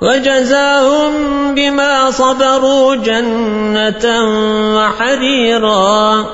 وجزاهم بما صبروا جنة وحريرا.